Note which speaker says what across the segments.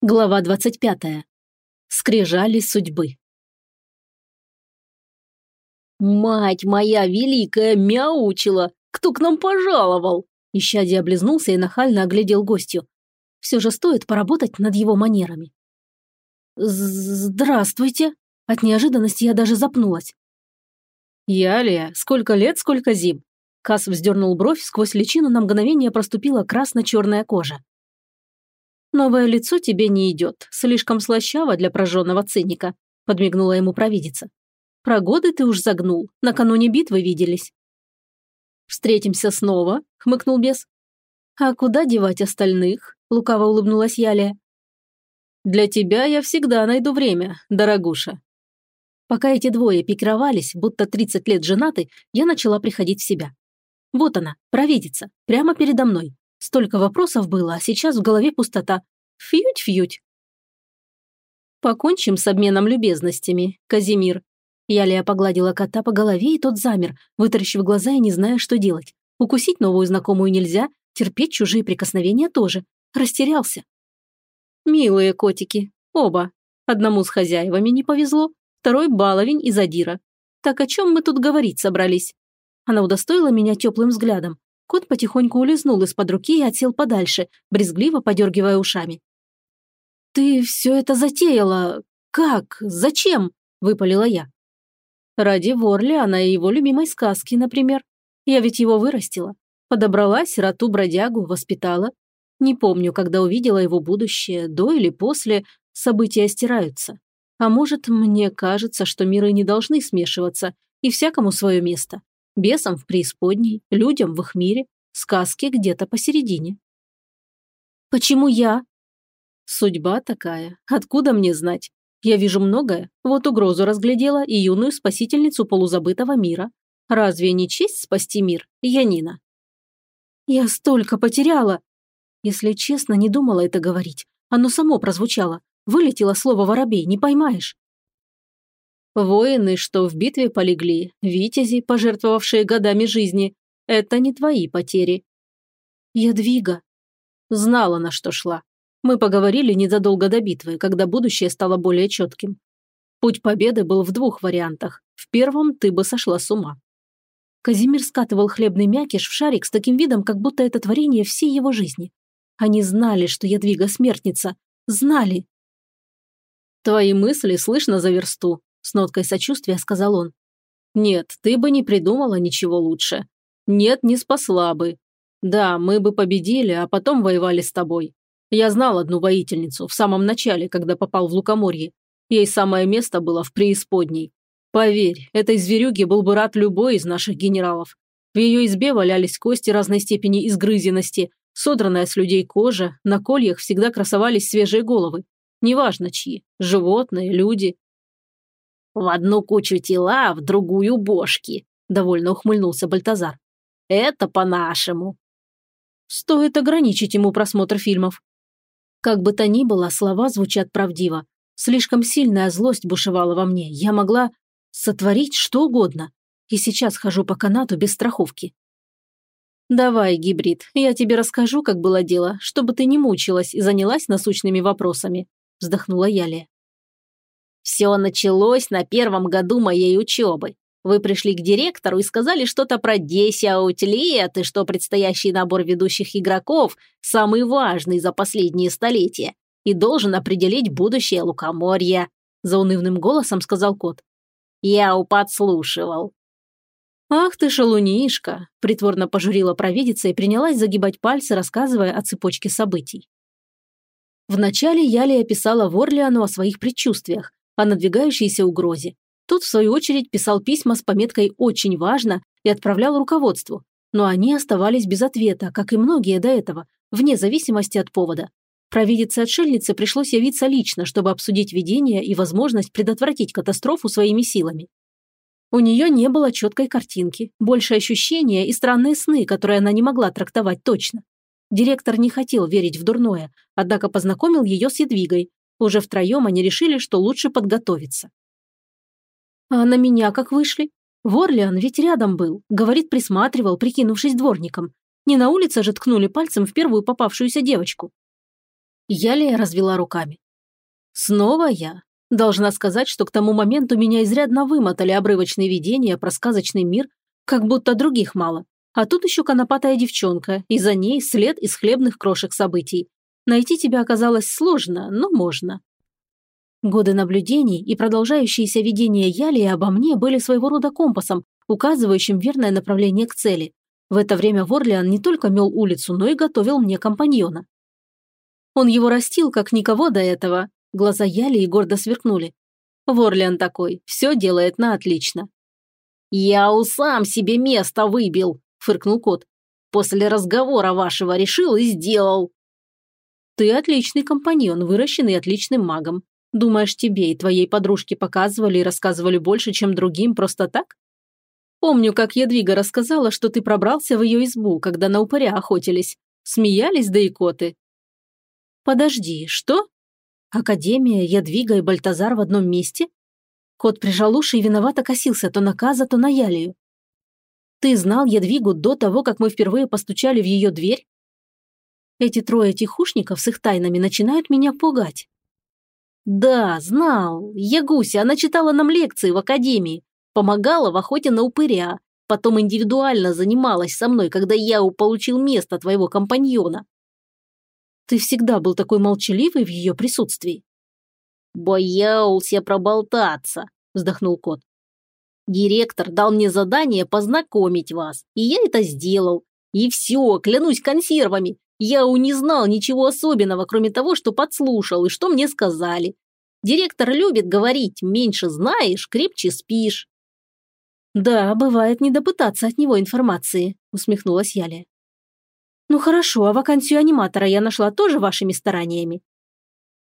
Speaker 1: Глава 25. Скрижали судьбы. «Мать моя великая мяучила! Кто к нам пожаловал?» Ищади облизнулся и нахально оглядел гостью. Все же стоит поработать над его манерами. «Здравствуйте!» От неожиданности я даже запнулась.
Speaker 2: «Ялия, сколько лет, сколько зим!» Кас вздернул бровь, сквозь личину на мгновение проступила красно-черная кожа.
Speaker 1: «Новое лицо тебе не идет, слишком слащаво для прожженного циника», подмигнула ему провидица. «Про годы ты уж загнул, накануне битвы виделись». «Встретимся снова», — хмыкнул бес. «А куда девать остальных?» — лукаво улыбнулась Ялия.
Speaker 2: «Для тебя я всегда найду время, дорогуша».
Speaker 1: Пока эти двое пикировались, будто 30 лет женаты, я начала приходить в себя. Вот она, провидица, прямо передо мной. Столько вопросов было, а сейчас в голове пустота. Фьють-фьють. «Покончим с обменом любезностями, Казимир». Ялия погладила кота по голове, и тот замер, вытаращив глаза и не зная, что делать. Укусить новую знакомую нельзя, терпеть чужие прикосновения тоже. Растерялся. «Милые котики. Оба. Одному с хозяевами не повезло, второй баловень и задира. Так о чем мы тут говорить собрались?» Она удостоила меня теплым взглядом. Кот потихоньку улизнул из-под руки и отсел подальше, брезгливо подергивая ушами. «Ты все это затеяла? Как? Зачем?» – выпалила я. «Ради Ворлиана и его любимой сказки, например. Я ведь его вырастила. Подобрала сироту-бродягу, воспитала. Не помню, когда увидела его будущее, до или после, события стираются. А может, мне кажется, что миры не должны смешиваться, и всякому свое место бесам в преисподней, людям в их мире, сказки где-то посередине. Почему я? Судьба такая. Откуда мне знать? Я вижу многое. Вот угрозу разглядела и юную спасительницу полузабытого мира. Разве не честь спасти мир, Янина? Я столько потеряла. Если честно, не думала это говорить. Оно само прозвучало. Вылетело слово «воробей», не поймаешь. Воины, что в битве полегли, витязи, пожертвовавшие годами жизни, это не твои потери. Ядвига. Знала, на что шла. Мы поговорили незадолго до битвы, когда будущее стало более четким. Путь победы был в двух вариантах. В первом ты бы сошла с ума. Казимир скатывал хлебный мякиш в шарик с таким видом, как будто это творение всей его жизни. Они знали, что Ядвига смертница. Знали. Твои мысли слышно за версту, с ноткой сочувствия сказал он. «Нет, ты бы не придумала ничего лучше. Нет, не спасла бы. Да, мы бы победили, а потом воевали с тобой. Я знал одну воительницу в самом начале, когда попал в Лукоморье. Ей самое место было в преисподней. Поверь, этой зверюге был бы рад любой из наших генералов. В ее избе валялись кости разной степени изгрызенности, содранная с людей кожа, на кольях всегда красовались свежие головы. Неважно чьи – животные, люди. «В одну кучу тела, в другую бошки», – довольно ухмыльнулся Бальтазар. «Это по-нашему». Стоит ограничить ему просмотр фильмов. Как бы то ни было, слова звучат правдиво. Слишком сильная злость бушевала во мне. Я могла сотворить что угодно. И сейчас хожу по канату без страховки. «Давай, гибрид, я тебе расскажу, как было дело, чтобы ты не мучилась и занялась насущными вопросами», – вздохнула Ялия. Все началось на первом году моей учебы. Вы пришли к директору и сказали что-то про 10 аутлет и что предстоящий набор ведущих игроков самый важный за последние столетия и должен определить будущее лукоморья», – заунывным голосом сказал кот. «Я уподслушивал». «Ах ты шалунишка!» – притворно пожурила провидица и принялась загибать пальцы, рассказывая о цепочке событий. Вначале Яли описала Ворлиану о своих предчувствиях, о надвигающейся угрозе. Тот, в свою очередь, писал письма с пометкой «Очень важно» и отправлял руководству. Но они оставались без ответа, как и многие до этого, вне зависимости от повода. Провидице-отшельнице пришлось явиться лично, чтобы обсудить видение и возможность предотвратить катастрофу своими силами. У нее не было четкой картинки, больше ощущения и странные сны, которые она не могла трактовать точно. Директор не хотел верить в дурное, однако познакомил ее с Едвигой, уже втроем они решили, что лучше подготовиться. А на меня как вышли? Ворлиан ведь рядом был, говорит, присматривал, прикинувшись дворником. Не на улице же ткнули пальцем в первую попавшуюся девочку. Ялия развела руками. Снова я. Должна сказать, что к тому моменту меня изрядно вымотали обрывочные видения про сказочный мир, как будто других мало. А тут еще конопатая девчонка, и за ней след из хлебных крошек событий. Найти тебя оказалось сложно, но можно. Годы наблюдений и продолжающиеся видения Ялии обо мне были своего рода компасом, указывающим верное направление к цели. В это время Ворлиан не только мел улицу, но и готовил мне компаньона. Он его растил, как никого до этого. Глаза Ялии гордо сверкнули. Ворлиан такой, все делает на отлично. «Я у сам себе место выбил», – фыркнул кот. «После разговора вашего решил и сделал». «Ты отличный компаньон, выращенный отличным магом. Думаешь, тебе и твоей подружке показывали и рассказывали больше, чем другим, просто так? Помню, как Ядвига рассказала, что ты пробрался в ее избу, когда на упыря охотились. Смеялись да и коты. Подожди, что? Академия, Ядвига и Бальтазар в одном месте? Кот прижал уши и виновато косился то на Каза, то на Ялию. Ты знал Ядвигу до того, как мы впервые постучали в ее дверь? Эти трое тихушников с их тайнами начинают меня пугать. «Да, знал. Ягуся, она читала нам лекции в академии. Помогала в охоте на упыря. Потом индивидуально занималась со мной, когда я получил место твоего компаньона». «Ты всегда был такой молчаливый в ее присутствии?»
Speaker 2: «Боялся проболтаться», – вздохнул кот. «Директор дал мне задание познакомить вас, и я это сделал. И все, клянусь консервами, я у не знал ничего особенного, кроме того, что подслушал и что мне сказали. Директор любит говорить, меньше знаешь, крепче спишь.
Speaker 1: Да, бывает не допытаться от него информации, усмехнулась Яля. Ну хорошо, а вакансию аниматора я нашла тоже вашими стараниями.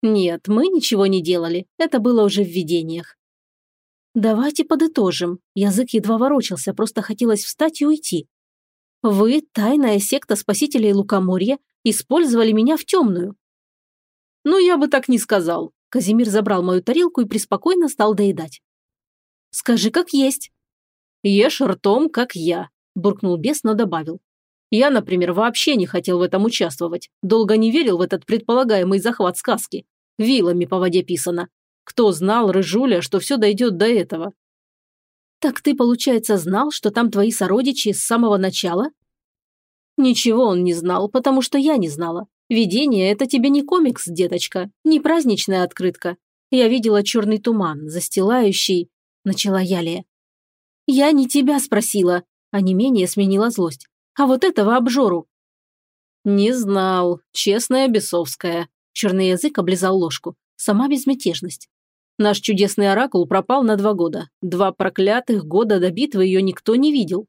Speaker 1: Нет, мы ничего не делали, это было уже в видениях. Давайте подытожим. Язык едва ворочался, просто хотелось встать и уйти. Вы, тайная секта спасителей Лукоморья, использовали меня в темную».
Speaker 2: «Ну, я бы так не сказал».
Speaker 1: Казимир забрал мою тарелку и преспокойно стал доедать. «Скажи, как есть».
Speaker 2: «Ешь ртом, как я», – буркнул бес, но добавил. «Я, например, вообще не хотел в этом участвовать. Долго не верил в этот предполагаемый захват сказки. Вилами по воде писано. Кто знал, Рыжуля, что все дойдет до этого?
Speaker 1: «Так ты, получается, знал, что там твои сородичи с самого начала?» «Ничего он не знал, потому что я не знала. Видение – это тебе не комикс, деточка, не праздничная открытка. Я видела черный туман, застилающий...» – начала Ялия. «Я не тебя спросила», – а не менее сменила злость. «А вот этого обжору».
Speaker 2: «Не знал. Честная бесовская». Черный язык облизал ложку. Сама безмятежность. Наш чудесный оракул пропал на два года. Два проклятых года до битвы ее никто не видел.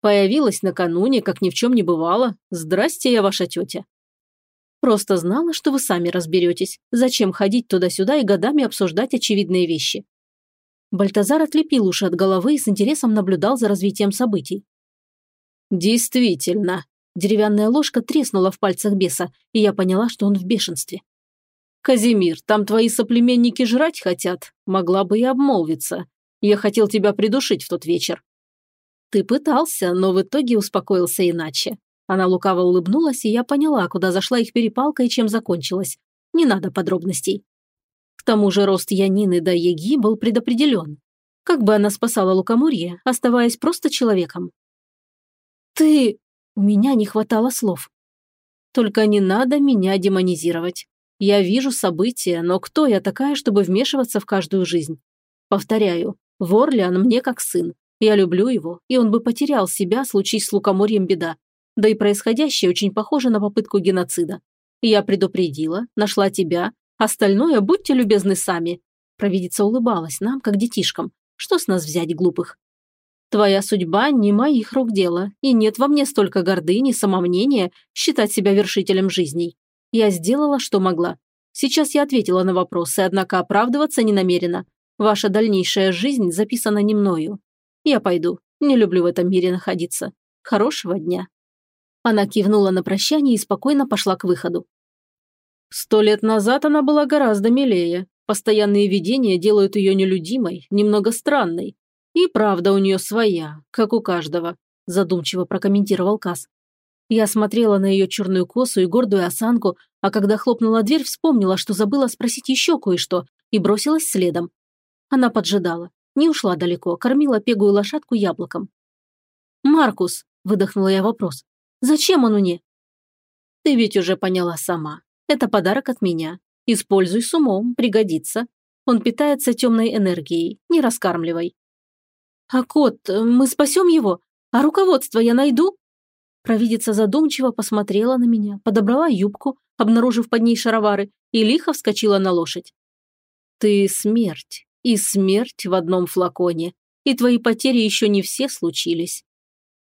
Speaker 2: Появилась накануне, как ни в чем не бывало. Здрасте, я ваша тетя.
Speaker 1: Просто знала, что вы сами разберетесь. Зачем ходить туда-сюда и годами обсуждать очевидные вещи? Бальтазар отлепил уши от головы и с интересом наблюдал за развитием событий.
Speaker 2: «Действительно».
Speaker 1: Деревянная ложка треснула в пальцах беса, и я поняла, что он в бешенстве.
Speaker 2: «Казимир, там твои соплеменники жрать хотят. Могла бы и обмолвиться. Я хотел тебя придушить в тот вечер».
Speaker 1: «Ты пытался, но в итоге успокоился иначе». Она лукаво улыбнулась, и я поняла, куда зашла их перепалка и чем закончилась. Не надо подробностей. К тому же рост Янины до Еги был предопределен. Как бы она спасала лукоморье, оставаясь просто человеком? «Ты...» У меня не хватало слов. «Только не надо меня демонизировать. Я вижу события, но кто я такая, чтобы вмешиваться в каждую жизнь? Повторяю, Ворлиан мне как сын. Я люблю его, и он бы потерял себя, случись с лукоморьем беда. Да и происходящее очень похоже на попытку геноцида. Я предупредила, нашла тебя, остальное будьте любезны сами. Провидица улыбалась нам, как детишкам. Что с нас взять, глупых? Твоя судьба не моих рук дело, и нет во мне столько гордыни, самомнения считать себя вершителем жизней. Я сделала, что могла. Сейчас я ответила на вопросы, однако оправдываться не намерена. Ваша дальнейшая жизнь записана не мною. Я пойду. Не люблю в этом мире находиться. Хорошего дня». Она кивнула на прощание и спокойно пошла к выходу.
Speaker 2: Сто лет назад она была гораздо милее. Постоянные видения делают ее нелюдимой, немного странной. И правда у нее своя, как у каждого, задумчиво прокомментировал Кас.
Speaker 1: Я смотрела на ее черную косу и гордую осанку, а когда хлопнула дверь, вспомнила, что забыла спросить еще кое-что, и бросилась следом. Она поджидала, не ушла далеко, кормила пегую лошадку яблоком. «Маркус», – выдохнула я вопрос, – «зачем он мне?» «Ты ведь уже поняла сама. Это подарок от меня. Используй с умом, пригодится. Он питается темной энергией, не раскармливай». «А кот, мы спасем его? А руководство я найду?» Провидица задумчиво посмотрела на меня, подобрала юбку, обнаружив под ней шаровары, и лихо вскочила на лошадь. «Ты смерть, и смерть в одном флаконе, и твои потери еще не все случились».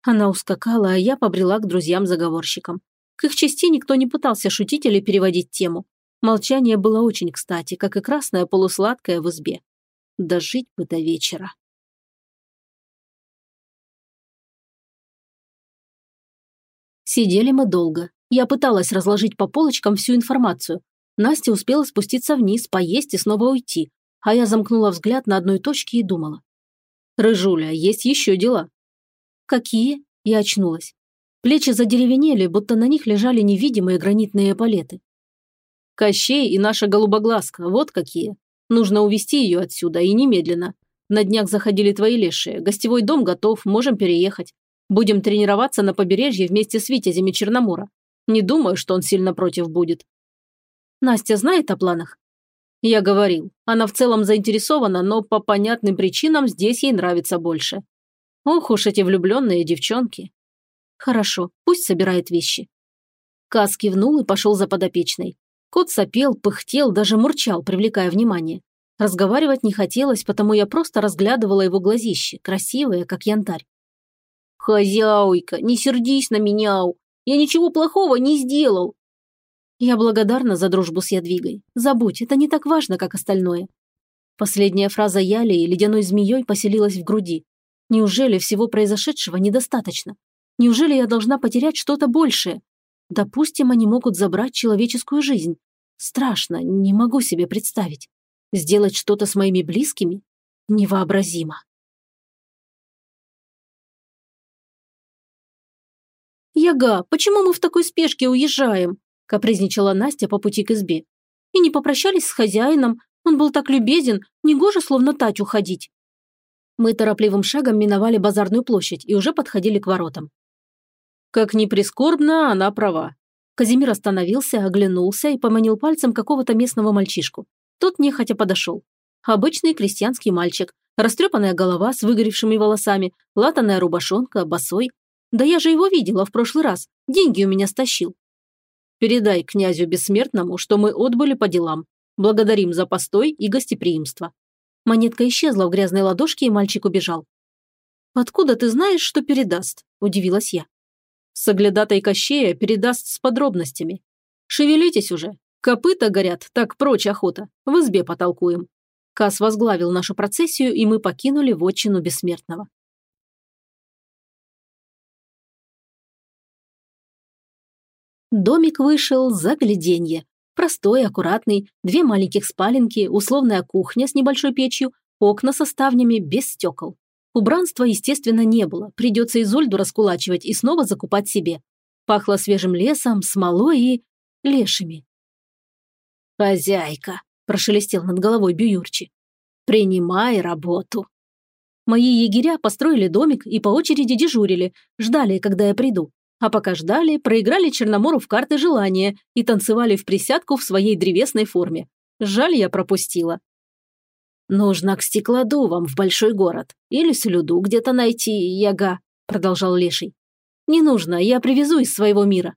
Speaker 1: Она ускакала, а я побрела к друзьям-заговорщикам. К их части никто не пытался шутить или переводить тему. Молчание было очень кстати, как и красное полусладкое в избе. Дожить бы до вечера. Сидели мы долго. Я пыталась разложить по полочкам всю информацию. Настя успела спуститься вниз, поесть и снова уйти, а я замкнула взгляд на одной точке и думала. «Рыжуля, есть еще дела». «Какие?» Я очнулась. Плечи задеревенели, будто на них лежали невидимые гранитные палеты. «Кощей и наша голубоглазка, вот какие. Нужно увести ее отсюда, и немедленно. На днях заходили твои лешие. Гостевой дом готов, можем переехать. Будем тренироваться на побережье вместе с Витязями Черномора. Не думаю, что он сильно против будет». «Настя знает о планах?» Я говорил, она в целом заинтересована, но по понятным причинам здесь ей нравится больше. Ох уж эти влюбленные девчонки. Хорошо, пусть собирает вещи. Кас кивнул и пошел за подопечной. Кот сопел, пыхтел, даже мурчал, привлекая внимание. Разговаривать не хотелось, потому я просто разглядывала его глазище, красивые, как янтарь. «Хозяйка, не сердись на меня! Я ничего плохого не сделал!» Я благодарна за дружбу с Ядвигой. Забудь, это не так важно, как остальное. Последняя фраза Яли и ледяной змеей поселилась в груди. Неужели всего произошедшего недостаточно? Неужели я должна потерять что-то большее? Допустим, они могут забрать человеческую жизнь. Страшно, не могу себе представить. Сделать что-то с моими близкими? Невообразимо. «Яга, почему мы в такой спешке уезжаем?» – капризничала Настя по пути к избе. «И не попрощались с хозяином, он был так любезен, негоже словно тать уходить». Мы торопливым шагом миновали базарную площадь и уже подходили к воротам. Как ни прискорбно, она права. Казимир остановился, оглянулся и поманил пальцем какого-то местного мальчишку. Тот нехотя подошел. Обычный крестьянский мальчик, растрепанная голова с выгоревшими волосами, латаная рубашонка, босой. Да я же его видела в прошлый раз, деньги у меня стащил. Передай князю Бессмертному, что мы отбыли по делам. Благодарим за постой и гостеприимство. Монетка исчезла в грязной ладошке, и мальчик убежал. «Откуда ты знаешь, что передаст?» – удивилась я. Соглядатай Кощея передаст с подробностями. Шевелитесь уже. Копыта горят, так прочь охота. В избе потолкуем. Кас возглавил нашу процессию, и мы покинули вотчину Бессмертного. Домик вышел за гляденье. Простой, аккуратный, две маленьких спаленки, условная кухня с небольшой печью, окна со ставнями без стекол. Убранства, естественно, не было. Придется Изольду раскулачивать и снова закупать себе. Пахло свежим лесом, смолой и... лешими. «Хозяйка», – прошелестел над головой Бююрчи, – «принимай работу». Мои егеря построили домик и по очереди дежурили, ждали, когда я приду. А пока ждали, проиграли Черномору в карты желания и танцевали в присядку в своей древесной форме. Жаль, я пропустила. «Нужно к стеклодувам в большой город. Или слюду где-то найти, яга», – продолжал Леший. «Не нужно, я привезу из своего мира».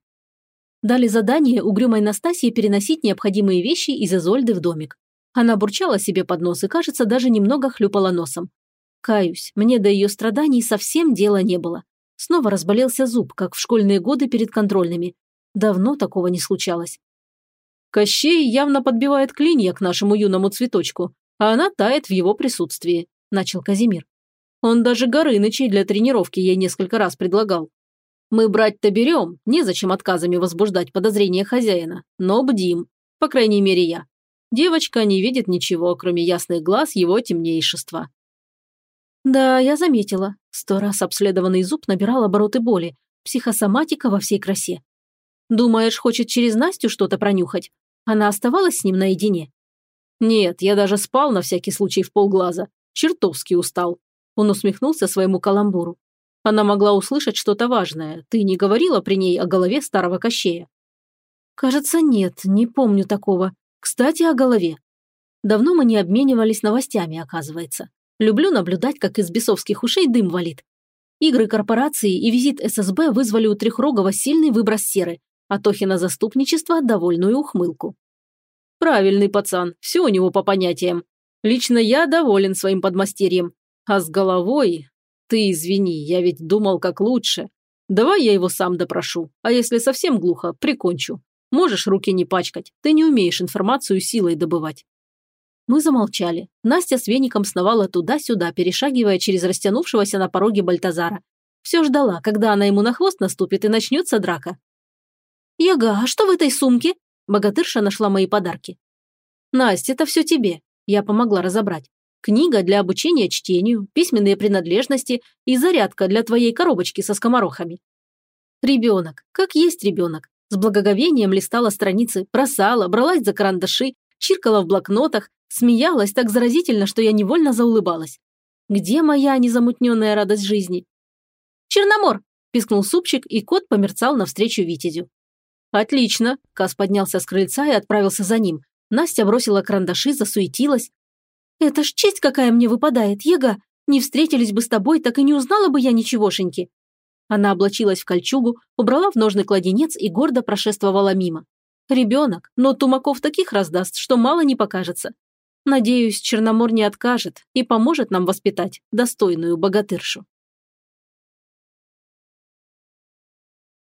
Speaker 1: Дали задание угрюмой Настасье переносить необходимые вещи из Изольды в домик. Она бурчала себе под нос и, кажется, даже немного хлюпала носом. Каюсь, мне до ее страданий совсем дела не было. Снова разболелся зуб, как в школьные годы перед контрольными. Давно такого не случалось. Кощей явно подбивает клинья к нашему юному цветочку, а она тает в его присутствии», – начал Казимир. «Он даже Горынычей для тренировки ей несколько раз предлагал. Мы брать-то берем, незачем отказами возбуждать подозрения хозяина, но бдим, по крайней мере я. Девочка не видит ничего, кроме ясных глаз его темнейшества». Да, я заметила. Сто раз обследованный зуб набирал обороты боли. Психосоматика во всей красе. Думаешь, хочет через Настю что-то пронюхать? Она оставалась с ним наедине?»
Speaker 2: «Нет, я даже спал на всякий случай в полглаза. Чертовски устал». Он усмехнулся своему каламбуру. Она могла услышать что-то важное. Ты не говорила при ней о голове старого Кощея?
Speaker 1: Кажется, нет, не помню такого. Кстати, о голове. Давно мы не обменивались новостями, оказывается. Люблю наблюдать, как из бесовских ушей дым валит. Игры корпорации и визит ССБ вызвали у Трехрогова сильный выброс серы, а Тохина заступничество – довольную ухмылку.
Speaker 2: «Правильный пацан, все у него по понятиям. Лично я доволен своим подмастерьем. А с головой «Ты извини, я ведь думал, как лучше. Давай я его сам допрошу, а если совсем глухо, прикончу. Можешь руки не пачкать, ты не умеешь информацию силой добывать».
Speaker 1: Мы замолчали. Настя с веником сновала туда-сюда, перешагивая через растянувшегося на пороге Бальтазара. Все ждала, когда она ему на хвост наступит и начнется драка. «Яга, а что в этой сумке?» Богатырша нашла мои подарки. «Настя, это все тебе». Я помогла разобрать. Книга для обучения чтению, письменные принадлежности и зарядка для твоей коробочки со скоморохами. Ребенок, как есть ребенок. С благоговением листала страницы, бросала, бралась за карандаши, чиркала в блокнотах, смеялась так заразительно, что я невольно заулыбалась. Где моя незамутненная радость жизни? «Черномор!» – пискнул супчик, и кот померцал навстречу Витязю. «Отлично!» – Кас поднялся с крыльца и отправился за ним. Настя бросила карандаши, засуетилась, «Это ж честь какая мне выпадает, Ега! Не встретились бы с тобой, так и не узнала бы я ничегошеньки!» Она облачилась в кольчугу, убрала в ножный кладенец и гордо прошествовала мимо. Ребенок, но Тумаков таких раздаст, что мало не покажется. Надеюсь, Черномор не откажет и поможет нам воспитать достойную богатыршу.